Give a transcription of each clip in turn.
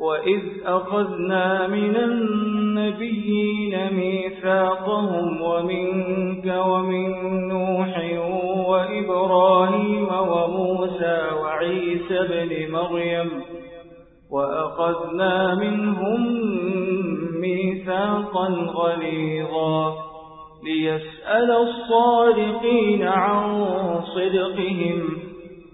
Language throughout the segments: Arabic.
وإذ أخذنا من النبيين ميثاقهم ومنك ومن نوح وإبراهيم وموسى وعيسى بن مريم وأخذنا منهم ميثاقا غليظا ليسأل الصادقين عن صدقهم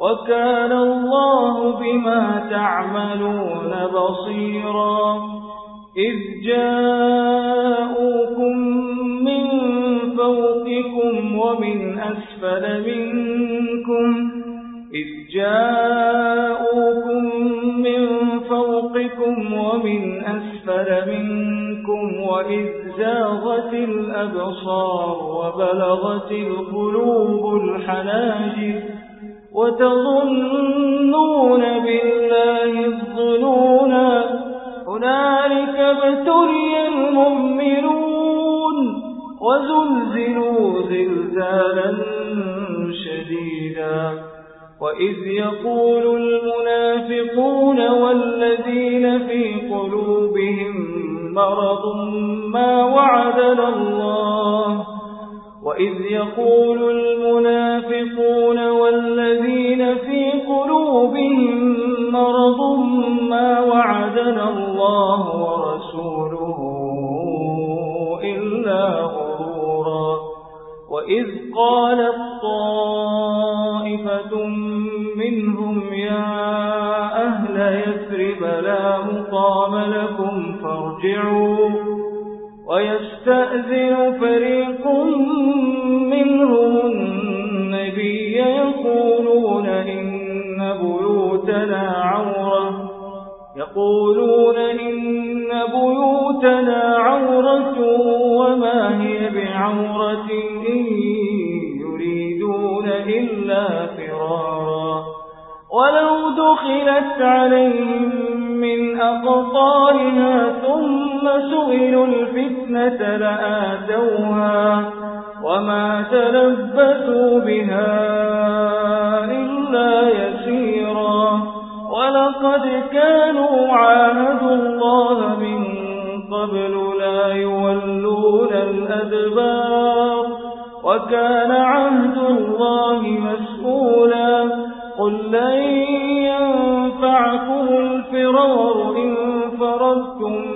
وكان الله بما تعملون بصيرا. إذ جاءوكم من فوقكم ومن أسفل منكم. إذ جاءوكم من فوقكم ومن أسفل منكم. وإذ زاغت الأبصار وبلغت القلوب الحناجر. وتظنون بالله الظنونا هنالك ابتلي المؤمنون وزلزلوا زلزالا شديدا. وإذ يقول المنافقون والذين في قلوبهم مرض ما وعدنا الله. وإذ يقول المنافقون والذين لآتوها وما تلبثوا بها إلا يسيرا ولقد كانوا عاهدوا الله من قبل لا يولون الأدبار وكان عهد الله مسؤولا قل لن ينفعكم الفرار إن فردتم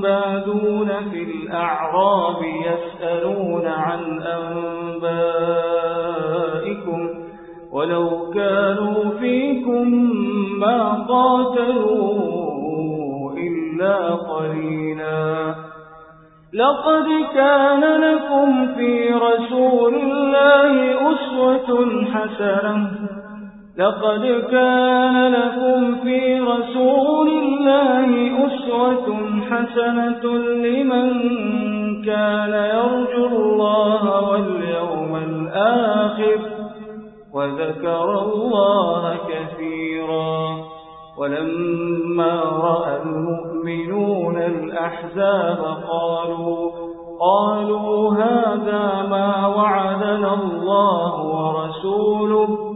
بادون في الأعراب يسألون عن أنبائكم ولو كانوا فيكم ما قاتلوا إلا قليلا لقد كان لكم في رسول الله أسوة حسنة لقد كان لكم في رسول الله أسوة حسنة لمن كان يرجو الله واليوم الآخر وذكر الله كثيرا ولما رأى المؤمنون الأحزاب قالوا قالوا هذا ما وعدنا الله ورسوله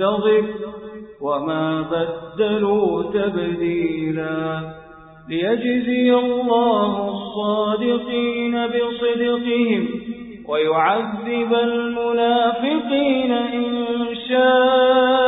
ينتظر وما بدلوا تبديلا ليجزي الله الصادقين بصدقهم ويعذب المنافقين إن شاء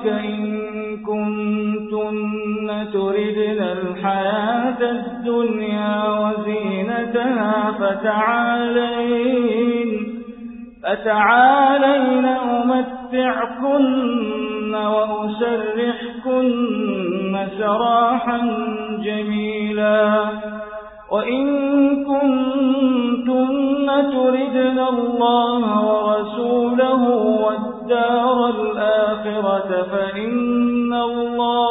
لأزواجك إن كنتن تردن الحياة الدنيا وزينتها فتعالين فتعالين أمتعكن وأسرحكن سراحا جميلا. وإن كنتن تردن الله ورسوله والدار الآخرة فإن الله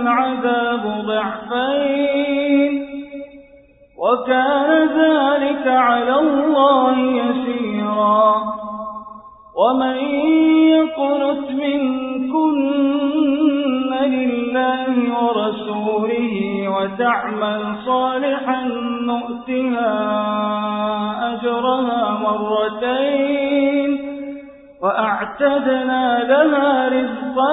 العذاب ضعفين. وكان ذلك على الله يسيرا. ومن يقنت منكن لله ورسوله وتعمل صالحا نؤتها أجرها مرتين. وأعتدنا لها رزقا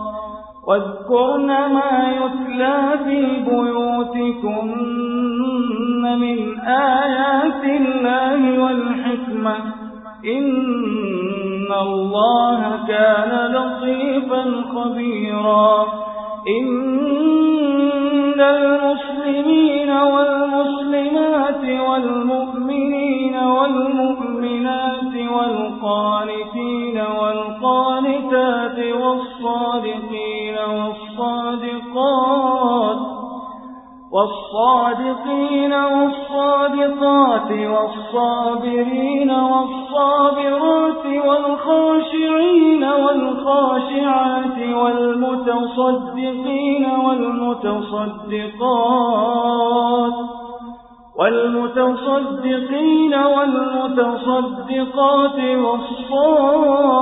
واذكرن ما يتلى في بيوتكن من آيات الله والحكمة. إن الله كان لطيفا خبيرا. إن المسلمين والمسلمات والمؤمنين والمؤمنات والصادقين والصادقات والصابرين والصابرات والخاشعين والخاشعات والمتصدقين والمتصدقات والمتصدقين والمتصدقات والصائمين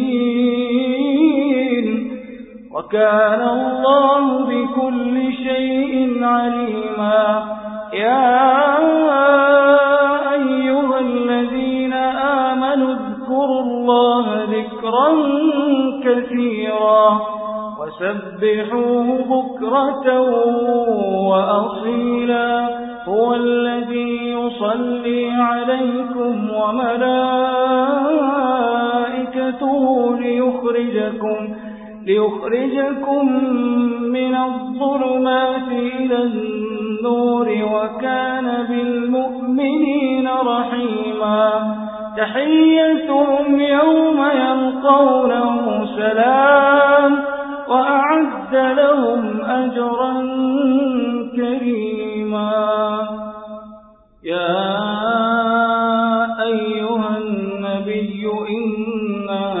وكان الله بكل شيء عليما. يا أيها الذين آمنوا اذكروا الله ذكرا كثيرا وسبحوه بكرة وأصيلا. هو الذي يصلي عليكم وملائكته ليخرجكم من الظلمات إلى النور وكان بالمؤمنين رحيما. تحيتهم يوم يلقونه سلام وأعد لهم أجرا كريما. يا أيها النبي إنا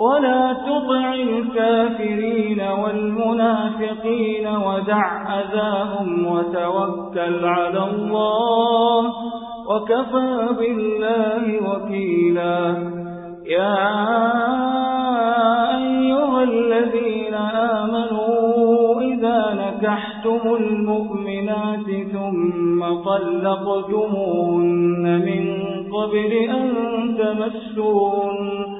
ولا تطع الكافرين والمنافقين ودع أذاهم وتوكل على الله وكفى بالله وكيلا. يا أيها الذين آمنوا إذا نكحتم المؤمنات ثم طلقتموهن من قبل أن تمسون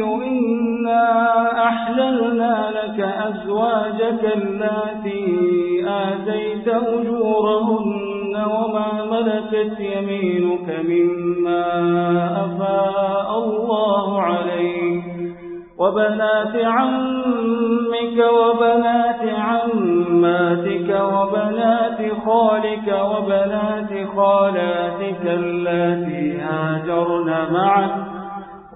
أحللنا لك أزواجك التي آتيت أجورهن وما ملكت يمينك مما أفاء الله عليك وبنات عمك وبنات عماتك وبنات خالك وبنات خالاتك التي هاجرن معك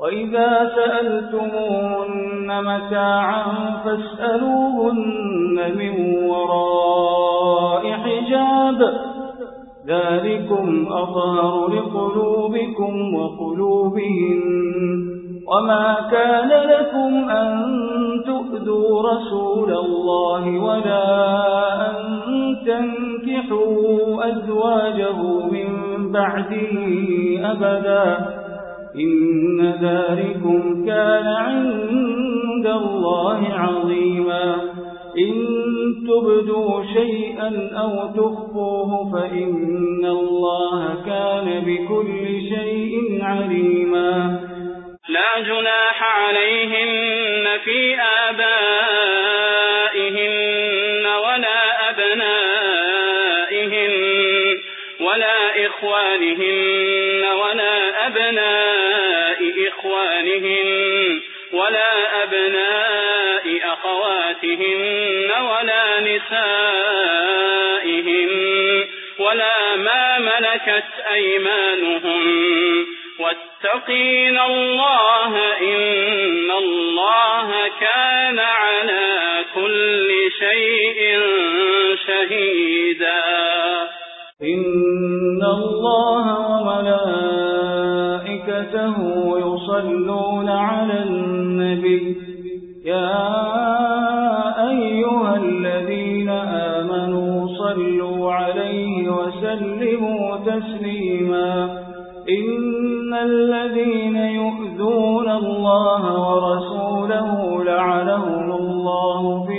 وإذا سألتمون متاعا فاسألوهن من وراء حجاب. ذلكم أطهر لقلوبكم وقلوبهم وما كان لكم أن تؤذوا رسول الله ولا أن تنكحوا أزواجه من بعده أبداً. إن ذلكم كان عند الله عظيما. إن تبدوا شيئا أو تخفوه فإن الله كان بكل شيء عليما. لا جناح عليهن في ولا إخوانهن ولا أبناء إخوانهن ولا أبناء أخواتهن ولا نسائهن ولا ما ملكت أيمانهم واتقين الله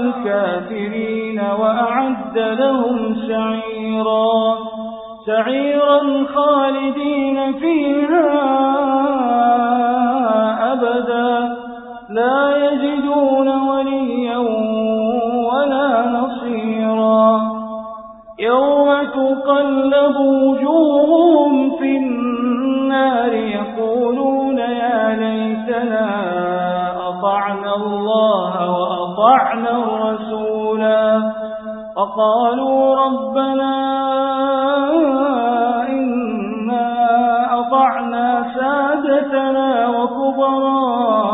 الكافرين وأعد لهم سعيرا سعيرا خالدين فيها أبدا. لا يجدون وليا ولا نصيرا. يوم تقلب وجوههم في النار يقولون يا ليتنا أطعنا الله وأطعنا وقالوا ربنا إنا أطعنا سادتنا وكبراءنا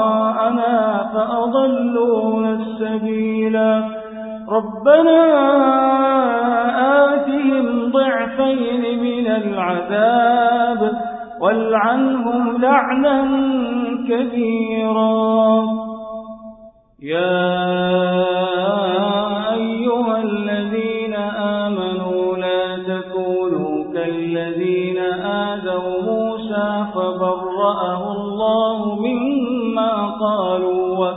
فأضلون السبيلا ربنا آتهم ضعفين من العذاب والعنهم لعنا كثيرا يا